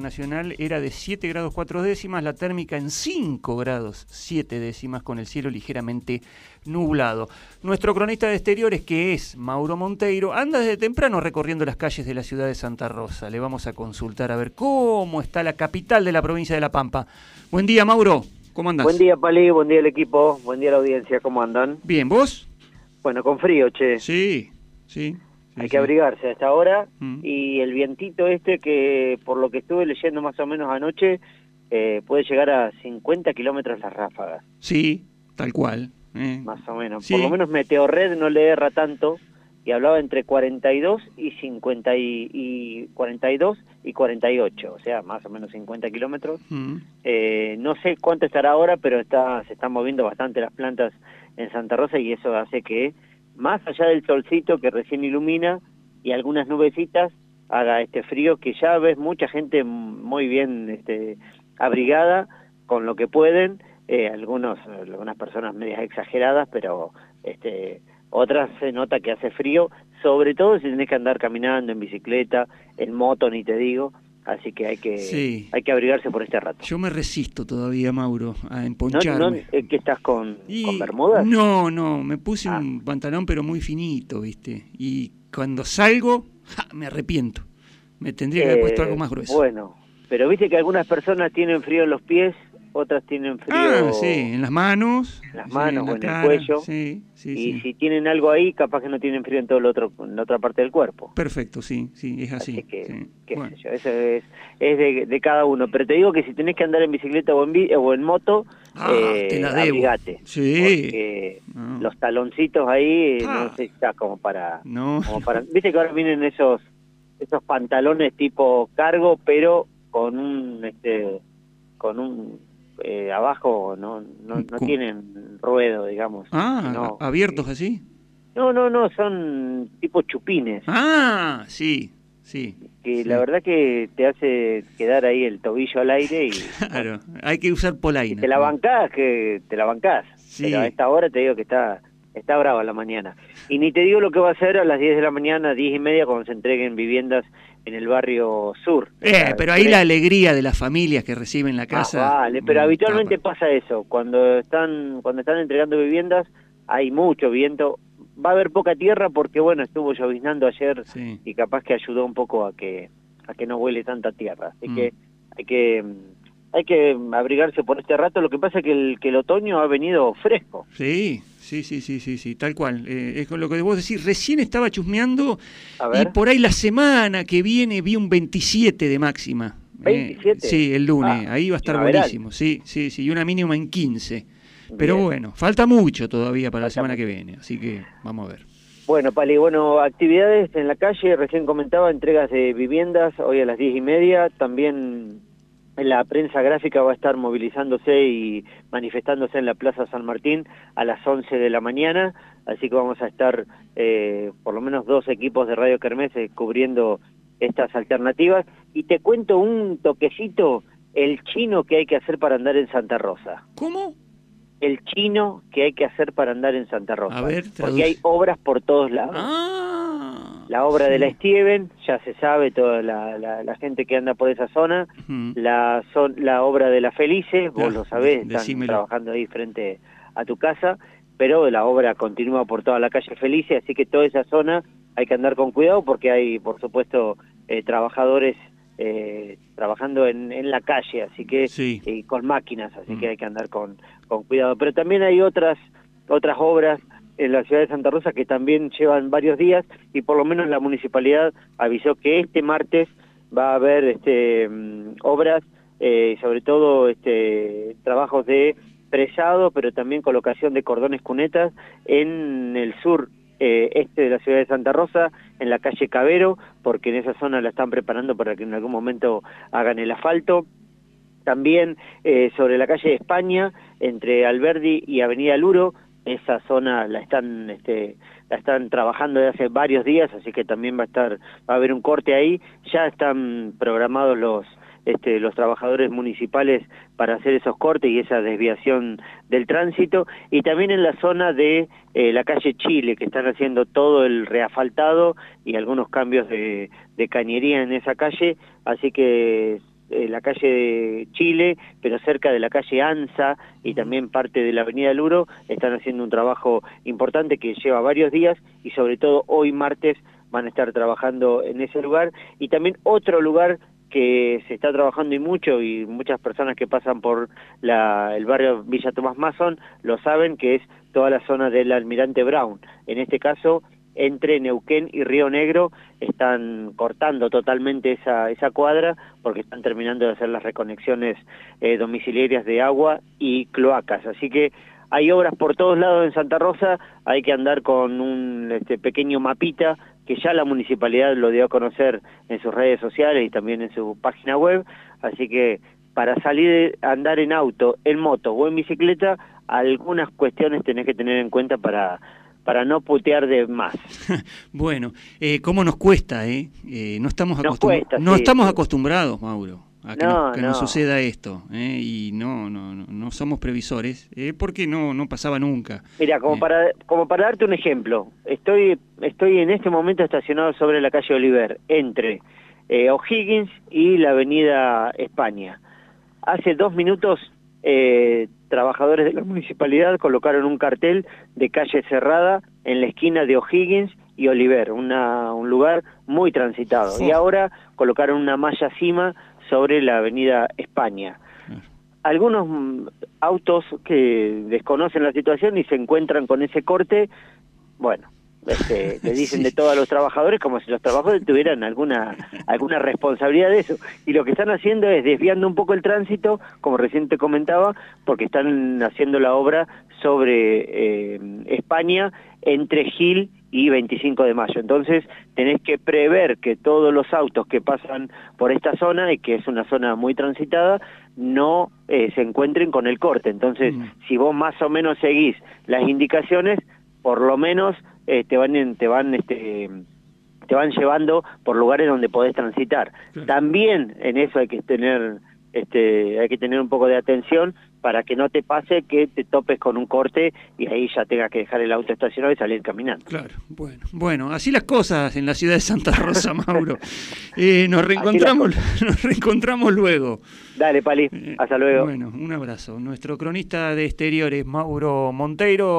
nacional era de 7 grados 4 décimas, la térmica en 5 grados 7 décimas con el cielo ligeramente nublado. Nuestro cronista de exteriores, que es Mauro Monteiro, anda desde temprano recorriendo las calles de la ciudad de Santa Rosa. Le vamos a consultar a ver cómo está la capital de la provincia de La Pampa. Buen día, Mauro. ¿Cómo andas? Buen día, Pali. Buen día, el equipo. Buen día, la audiencia. ¿Cómo andan? Bien, ¿vos? Bueno, con frío, che. Sí, sí. Hay que abrigarse a esta hora mm. y el vientito este que por lo que estuve leyendo más o menos anoche eh, puede llegar a 50 kilómetros las ráfagas. Sí, tal cual. Eh. Más o menos. Por lo menos Meteorred no le erra tanto y hablaba entre 42 y 50 y, 42 y 48, o sea, más o menos 50 kilómetros. Mm. Eh, no sé cuánto estará ahora, pero está se están moviendo bastante las plantas en Santa Rosa y eso hace que más allá del solcito que recién ilumina y algunas nubecitas, haga este frío que ya ves mucha gente muy bien este, abrigada con lo que pueden, eh, algunos, algunas personas medias exageradas, pero este, otras se nota que hace frío, sobre todo si tenés que andar caminando en bicicleta, en moto, ni te digo, así que hay que hay que abrigarse por este rato. Yo me resisto todavía, Mauro, a emponcharme. ¿No, qué estás con, con bermudas? No, no, me puse un ah. pantalón pero muy finito, ¿viste? Y cuando salgo, me arrepiento. Me tendría que haber puesto algo más grueso. Bueno, pero viste que algunas personas tienen frío en los pies otras tienen frío. Ah, sí, en las manos. En las manos o en, el cuello. Sí, sí, y si tienen algo ahí, capaz que no tienen frío en todo el otro, en la otra parte del cuerpo. Perfecto, sí, sí, es así. así que, qué sé yo, eso es, es de, de, cada uno. Pero te digo que si tenés que andar en bicicleta o en, o en moto, ah, eh, te la debo. Sí. Porque los taloncitos ahí, no ah. sé, está como para, no. como para... Viste que ahora vienen esos, esos pantalones tipo cargo, pero con un... este con un eh, abajo no, no, no tienen ruedo, digamos. Ah, abiertos así. No, no, no, son tipo chupines. Ah, sí, sí. Que la verdad que te hace quedar ahí el tobillo al aire y... Claro, hay que usar polaina. Te la bancás, que te la bancás. Sí. Pero a esta hora te digo que está está brava la mañana. Y ni te digo lo que va a hacer a las 10 de la mañana, 10 y media, cuando se entreguen viviendas en el barrio sur. Eh, pero ahí la alegría de las familias que reciben la casa. Ah, vale, pero habitualmente pasa eso. Cuando están, cuando están entregando viviendas, hay mucho viento. Va a haber poca tierra porque, bueno, estuvo lloviznando ayer y capaz que ayudó un poco a que, a que no huele tanta tierra. Así mm. que hay que hay que abrigarse por este rato. Lo que pasa es que el, que el otoño ha venido fresco. Sí, sí, sí, sí, sí, sí tal cual. Eh, es con lo que debo decir. Recién estaba chusmeando y por ahí la semana que viene vi un 27 de máxima. ¿27? Eh, sí, el lunes. Ah, ahí va a estar buenísimo. Sí, sí, sí. Y una mínima en 15. Pero bueno, falta mucho todavía para la semana que viene. Así que vamos a ver. Bueno, Pali, bueno, actividades en la calle, recién comentaba, entregas de viviendas, hoy a las diez y media, también la prensa gráfica va a estar movilizándose y manifestándose en la Plaza San Martín a las 11 de la mañana, así que vamos a estar eh, por lo menos dos equipos de Radio Kermés cubriendo estas alternativas. Y te cuento un toquecito, el chino que hay que hacer para andar en Santa Rosa. ¿Cómo? El chino que hay que hacer para andar en Santa Rosa. A ver, porque hay obras por todos lados. Ah la obra de la Steven, ya se sabe, toda la, la, gente que anda por esa zona, la, son, la obra de la Felice, vos lo sabés, están trabajando ahí frente a tu casa, pero la obra continúa por toda la calle Felice, así que toda esa zona hay que andar con cuidado porque hay, por supuesto, eh, trabajadores eh, trabajando en, en la calle, así que con máquinas, así que hay que andar con, con cuidado. Pero también hay otras otras obras en la ciudad de Santa Rosa que también llevan varios días y por lo menos la municipalidad avisó que este martes va a haber este mm, obras eh, sobre todo este trabajos de presado pero también colocación de cordones cunetas en el sur eh, este de la ciudad de Santa Rosa en la calle Cabero porque en esa zona la están preparando para que en algún momento hagan el asfalto. También eh, sobre la calle de España entre Alberdi y Avenida Luro esa zona la están este, la están trabajando desde hace varios días así que también va a estar va a haber un corte ahí. Ya están programados los este, los trabajadores municipales para hacer esos cortes y esa desviación del tránsito. Y también en la zona de eh, la calle Chile que están haciendo todo el reafaltado y algunos cambios de cañería en esa calle. Así que calle de Chile, pero cerca de la calle Anza y también parte de la avenida Luro, están haciendo un trabajo importante que lleva varios días y sobre todo hoy martes van a estar trabajando en ese lugar y también otro lugar que se está trabajando y mucho y muchas personas que pasan por la, el barrio Villa Tomás Mason lo saben que es toda la zona del Almirante Brown. En este caso, entre Neuquén y Río Negro están cortando totalmente esa, esa cuadra porque están terminando de hacer las reconexiones eh, domiciliarias de agua y cloacas. Así que hay obras por todos lados en Santa Rosa, hay que andar con un este, pequeño mapita que ya la municipalidad lo dio a conocer en sus redes sociales y también en su página web, así que para salir a andar en auto, en moto o en bicicleta, algunas cuestiones tenés que tener en cuenta para para no putear de más. bueno, eh, ¿cómo nos cuesta? Eh? eh no estamos, no estamos acostumbrados, Mauro a que, no, nos, suceda esto ¿eh? y no, no no somos previsores ¿eh? porque no no pasaba nunca mira como eh. para como para darte un ejemplo estoy estoy en este momento estacionado sobre la calle Oliver entre O'Higgins y la avenida España hace dos minutos trabajadores de la municipalidad colocaron un cartel de calle cerrada en la esquina de O'Higgins y Oliver, una, un lugar muy transitado. Y ahora colocaron una malla cima sobre la avenida España. Algunos mm, autos que desconocen la situación y se encuentran con ese corte, bueno, este, le dicen de todos los trabajadores como si los trabajadores tuvieran alguna alguna responsabilidad de eso y lo que están haciendo es desviando un poco el tránsito como recién te comentaba porque están haciendo la obra sobre eh, España entre Gil y 25 de mayo. Entonces tenés que prever que todos los autos que pasan por esta zona, y que es una zona muy transitada, no eh, se encuentren con el corte. Entonces, mm. si vos más o menos seguís las indicaciones, por lo menos eh, te van, te van, este, te van llevando por lugares donde podés transitar. También en eso hay que tener este, hay que tener un poco de atención para que no te pase que te topes con un corte y ahí ya tengas que dejar el auto estacionado y salir caminando. Claro, bueno, bueno, así las cosas en la ciudad de Santa Rosa, Mauro. Eh, nos reencontramos, nos reencontramos luego. Dale, Pali, eh, hasta luego. Bueno, un abrazo. Nuestro cronista de exteriores, Mauro Monteiro.